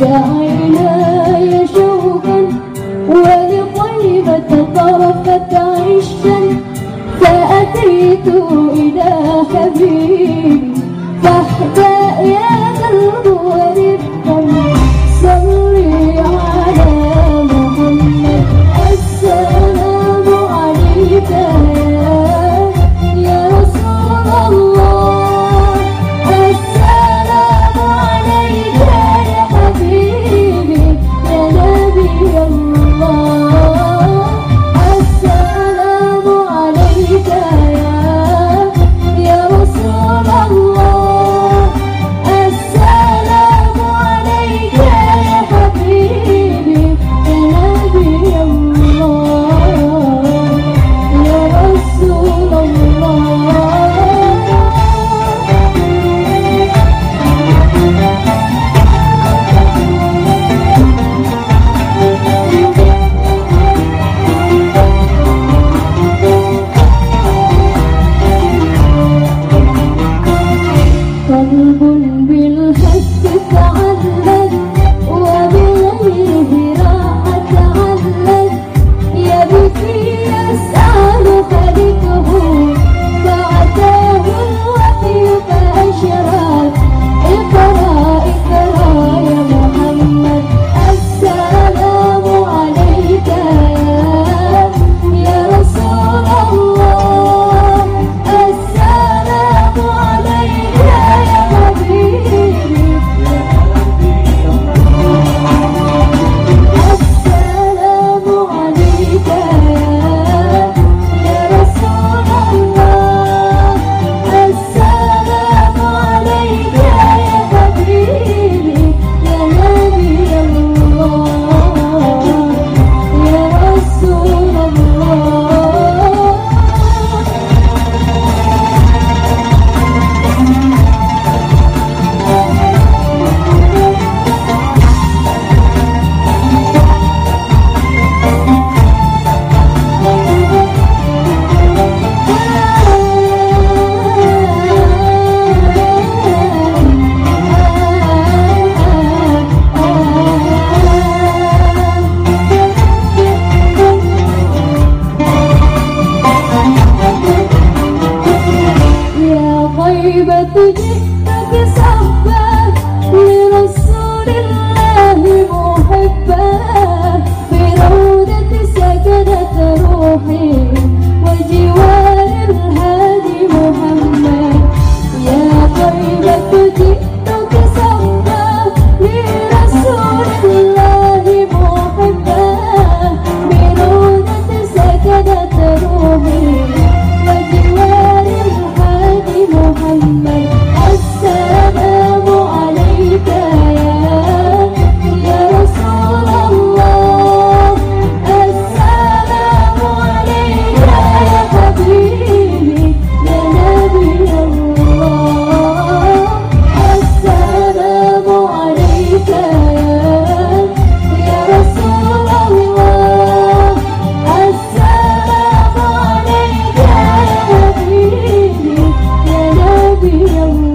يا شوقا ولطيبة طرفة عشا فأتيت إلى حبيبي فاهدأ يا قلب ورفقا bulbul Cùng you.